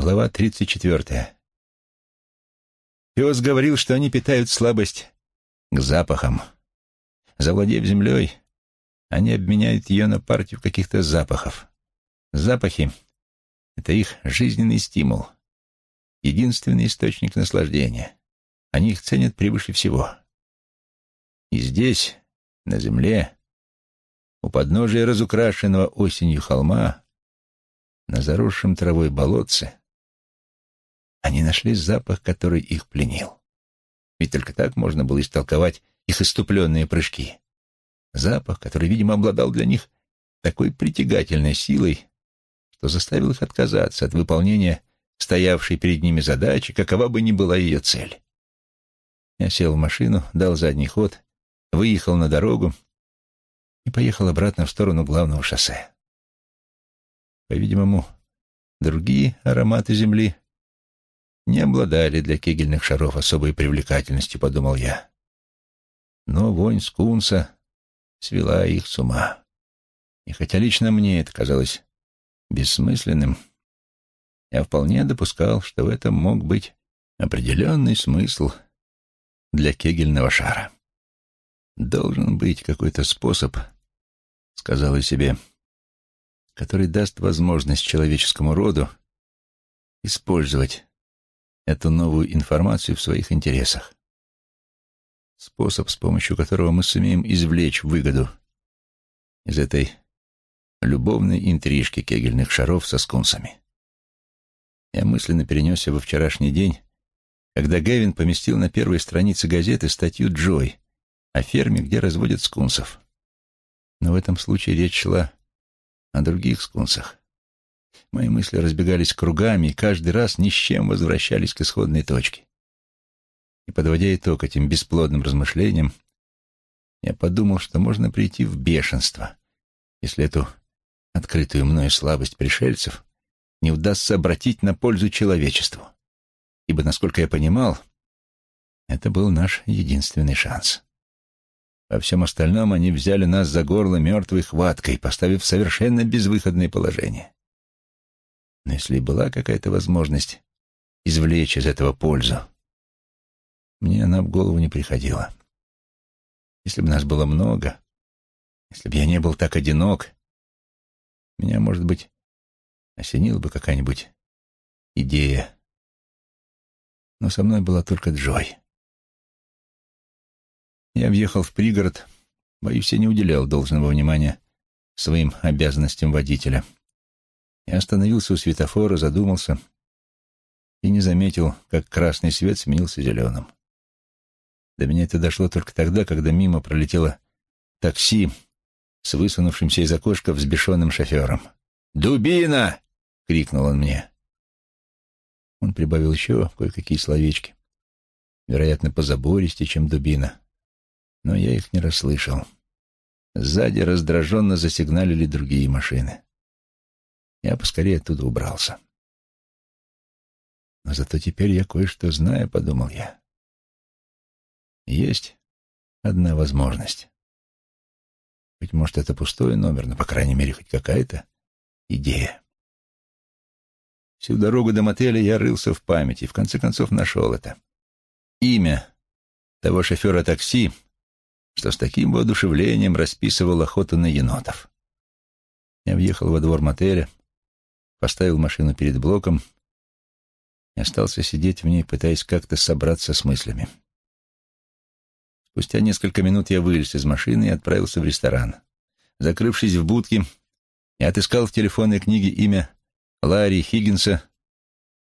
Глава 34. Пес говорил, что они питают слабость к запахам. Завладев землей, они обменяют ее на партию каких-то запахов. Запахи — это их жизненный стимул, единственный источник наслаждения. Они их ценят превыше всего. И здесь, на земле, у подножия разукрашенного осенью холма, на заросшем травой болотце, они нашли запах, который их пленил. Ведь только так можно было истолковать их иступленные прыжки. Запах, который, видимо, обладал для них такой притягательной силой, что заставил их отказаться от выполнения стоявшей перед ними задачи, какова бы ни была ее цель. Я сел в машину, дал задний ход, выехал на дорогу и поехал обратно в сторону главного шоссе. По-видимому, другие ароматы земли не обладали для кегельных шаров особой привлекательностью, подумал я. Но вонь скунса свела их с ума. И хотя лично мне это казалось бессмысленным, я вполне допускал, что в этом мог быть определенный смысл для кегельного шара. Должен быть какой-то способ, сказал я себе, который даст возможность человеческому роду использовать эту новую информацию в своих интересах. Способ, с помощью которого мы сумеем извлечь выгоду из этой любовной интрижки кегельных шаров со скунсами. Я мысленно перенесся во вчерашний день, когда Гэвин поместил на первой странице газеты статью Джой о ферме, где разводят скунсов. Но в этом случае речь шла о других скунсах. Мои мысли разбегались кругами и каждый раз ни с чем возвращались к исходной точке. И, подводя итог этим бесплодным размышлениям, я подумал, что можно прийти в бешенство, если эту открытую мною слабость пришельцев не удастся обратить на пользу человечеству. Ибо, насколько я понимал, это был наш единственный шанс. Во всем остальном они взяли нас за горло мертвой хваткой, поставив в совершенно безвыходное положение. Но если была какая-то возможность извлечь из этого пользу, мне она в голову не приходила. Если бы нас было много, если бы я не был так одинок, меня, может быть, осенила бы какая-нибудь идея. Но со мной была только Джой. Я въехал в пригород, боюсь, я не уделял должного внимания своим обязанностям водителя — я остановился у светофора, задумался и не заметил, как красный свет сменился зеленым. До меня это дошло только тогда, когда мимо пролетело такси с высунувшимся из окошка взбешенным шофером. «Дубина!» — крикнул он мне. Он прибавил еще кое-какие словечки, вероятно, позабористее, чем дубина, но я их не расслышал. Сзади раздраженно засигналили другие машины. Я поскорее оттуда убрался. Но зато теперь я кое-что знаю, — подумал я. Есть одна возможность. Быть может, это пустой номер, но, по крайней мере, хоть какая-то идея. Всю дорогу до мотеля я рылся в памяти и в конце концов нашел это. Имя того шофера такси, что с таким воодушевлением расписывал охоту на енотов. Я въехал во двор мотеля, поставил машину перед блоком и остался сидеть в ней, пытаясь как-то собраться с мыслями. Спустя несколько минут я вылез из машины и отправился в ресторан. Закрывшись в будке, я отыскал в телефонной книге имя Ларри Хиггинса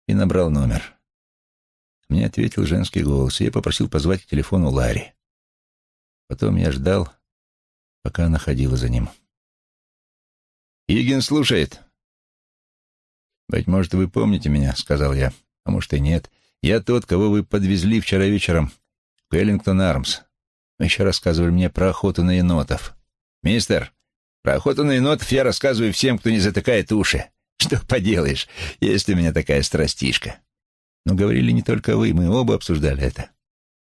и набрал номер. Мне ответил женский голос, и я попросил позвать к телефону Ларри. Потом я ждал, пока она ходила за ним. «Хиггинс слушает», «Быть может, вы помните меня», — сказал я. «А может и нет. Я тот, кого вы подвезли вчера вечером в Эллингтон Армс. Вы еще рассказывали мне про охоту на енотов». «Мистер, про охоту на енотов я рассказываю всем, кто не затыкает уши. Что поделаешь, есть у меня такая страстишка». Но говорили не только вы, мы оба обсуждали это.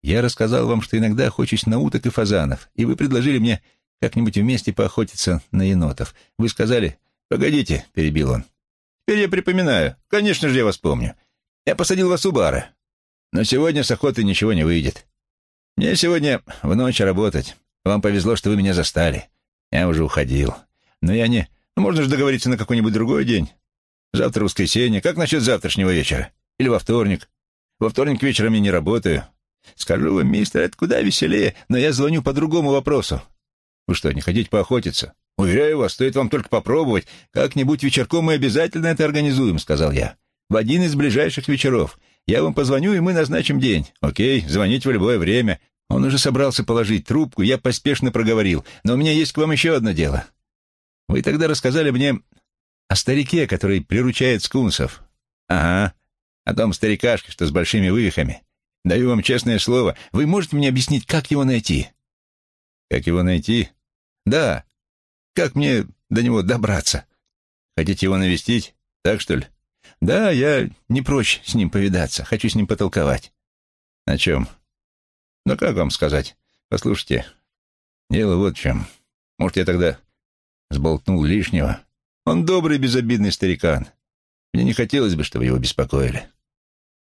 Я рассказал вам, что иногда охочусь на уток и фазанов, и вы предложили мне как-нибудь вместе поохотиться на енотов. Вы сказали... «Погодите», — перебил он, Теперь я припоминаю. Конечно же, я вас помню. Я посадил вас у бара. Но сегодня с охоты ничего не выйдет. Мне сегодня в ночь работать. Вам повезло, что вы меня застали. Я уже уходил. Но я не... Ну, можно же договориться на какой-нибудь другой день. Завтра воскресенье. Как насчет завтрашнего вечера? Или во вторник? Во вторник вечером я не работаю. Скажу вам, мистер, это куда веселее, но я звоню по другому вопросу. Вы что, не хотите поохотиться? Уверяю вас, стоит вам только попробовать. Как-нибудь вечерком мы обязательно это организуем, сказал я. В один из ближайших вечеров. Я вам позвоню, и мы назначим день. Окей, звоните в любое время. Он уже собрался положить трубку, я поспешно проговорил. Но у меня есть к вам еще одно дело. Вы тогда рассказали мне о старике, который приручает скунсов. Ага, о том старикашке, что с большими вывихами. Даю вам честное слово. Вы можете мне объяснить, как его найти? Как его найти? Да. Как мне до него добраться? Хотите его навестить? Так что ли? Да, я не прочь с ним повидаться. Хочу с ним потолковать. О чем? Ну, как вам сказать? Послушайте, дело вот в чем. Может, я тогда сболтнул лишнего. Он добрый, безобидный старикан. Мне не хотелось бы, чтобы его беспокоили.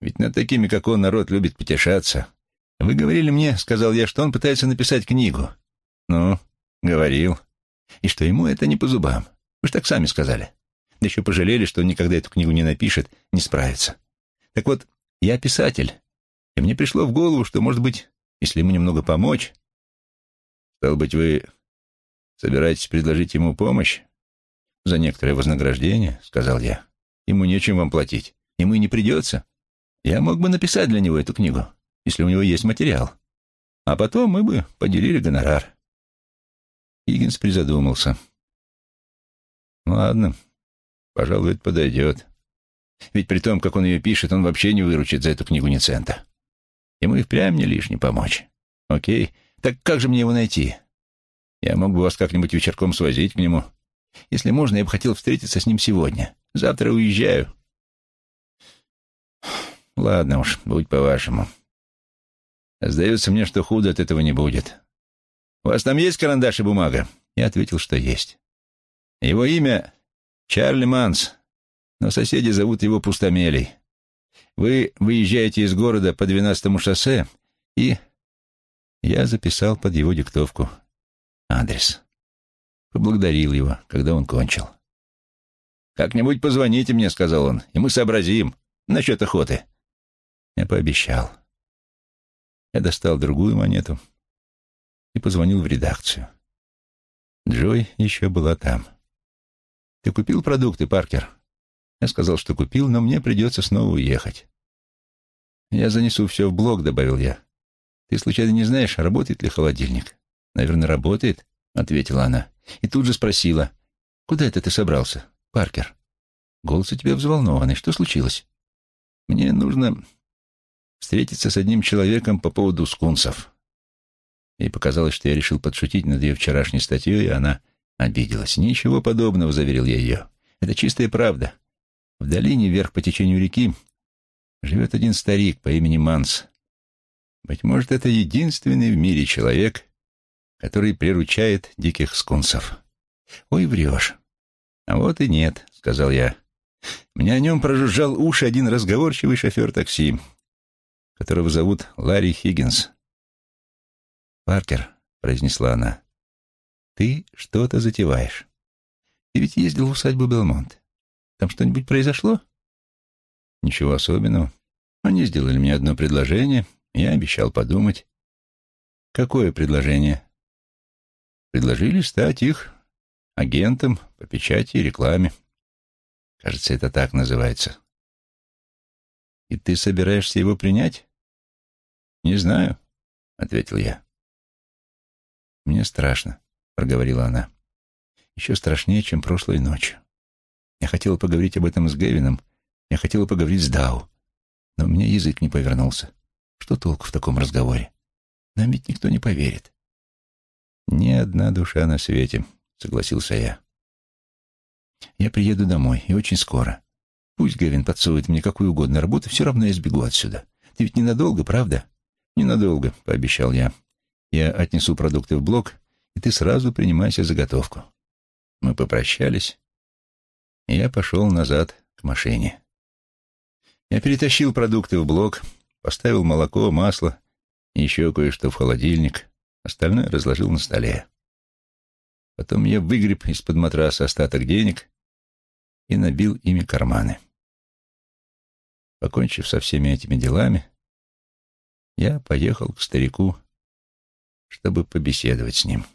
Ведь над такими, как он, народ любит потешаться. Вы говорили мне, — сказал я, — что он пытается написать книгу. Ну, говорил. И что ему это не по зубам. Вы же так сами сказали. Да еще пожалели, что он никогда эту книгу не напишет, не справится. Так вот, я писатель, и мне пришло в голову, что, может быть, если ему немного помочь... Стал быть, вы собираетесь предложить ему помощь? За некоторое вознаграждение, — сказал я. Ему нечем вам платить. Ему и не придется. Я мог бы написать для него эту книгу, если у него есть материал. А потом мы бы поделили гонорар. Иггинс призадумался. Ладно, пожалуй, это подойдет. Ведь при том, как он ее пишет, он вообще не выручит за эту книгу ни цента. Ему и впрямь не лишне помочь. Окей, так как же мне его найти? Я мог бы вас как-нибудь вечерком свозить к нему. Если можно, я бы хотел встретиться с ним сегодня. Завтра уезжаю. Ладно уж, будь по-вашему. Сдается мне, что худо от этого не будет. У вас там есть карандаш и бумага? Я ответил, что есть. Его имя Чарли Манс, но соседи зовут его Пустомелей. Вы выезжаете из города по 12-му шоссе, и... Я записал под его диктовку адрес. Поблагодарил его, когда он кончил. «Как-нибудь позвоните мне», — сказал он, — «и мы сообразим насчет охоты». Я пообещал. Я достал другую монету и позвонил в редакцию. Джой еще была там. «Ты купил продукты, Паркер?» Я сказал, что купил, но мне придется снова уехать. «Я занесу все в блок», — добавил я. «Ты случайно не знаешь, работает ли холодильник?» «Наверное, работает», — ответила она. И тут же спросила. «Куда это ты собрался, Паркер?» «Голос у тебя взволнованный. Что случилось?» «Мне нужно встретиться с одним человеком по поводу скунсов. Ей показалось, что я решил подшутить над ее вчерашней статьей, и она обиделась. «Ничего подобного», — заверил я ее. «Это чистая правда. В долине, вверх по течению реки, живет один старик по имени Манс. Быть может, это единственный в мире человек, который приручает диких скунсов. Ой, врешь. А вот и нет, — сказал я. Мне о нем прожужжал уши один разговорчивый шофер такси которого зовут Ларри Хиггинс. «Паркер», — произнесла она, — «ты что-то затеваешь. Ты ведь ездил в усадьбу Белмонт. Там что-нибудь произошло?» «Ничего особенного. Они сделали мне одно предложение, я обещал подумать». «Какое предложение?» «Предложили стать их агентом по печати и рекламе. Кажется, это так называется». «И ты собираешься его принять?» «Не знаю», — ответил я. «Мне страшно», — проговорила она. «Еще страшнее, чем прошлой ночью. Я хотела поговорить об этом с Гевином, я хотела поговорить с Дау, но у меня язык не повернулся. Что толку в таком разговоре? Нам ведь никто не поверит». «Ни одна душа на свете», — согласился я. «Я приеду домой, и очень скоро. Пусть Гевин подсовывает мне какую угодно работу, все равно я сбегу отсюда. Ты ведь ненадолго, правда?» «Ненадолго», — пообещал я. «Я отнесу продукты в блок, и ты сразу принимайся заготовку». Мы попрощались, и я пошел назад к машине. Я перетащил продукты в блок, поставил молоко, масло и еще кое-что в холодильник. Остальное разложил на столе. Потом я выгреб из-под матраса остаток денег и набил ими карманы. Покончив со всеми этими делами, я поехал к старику, чтобы побеседовать с ним.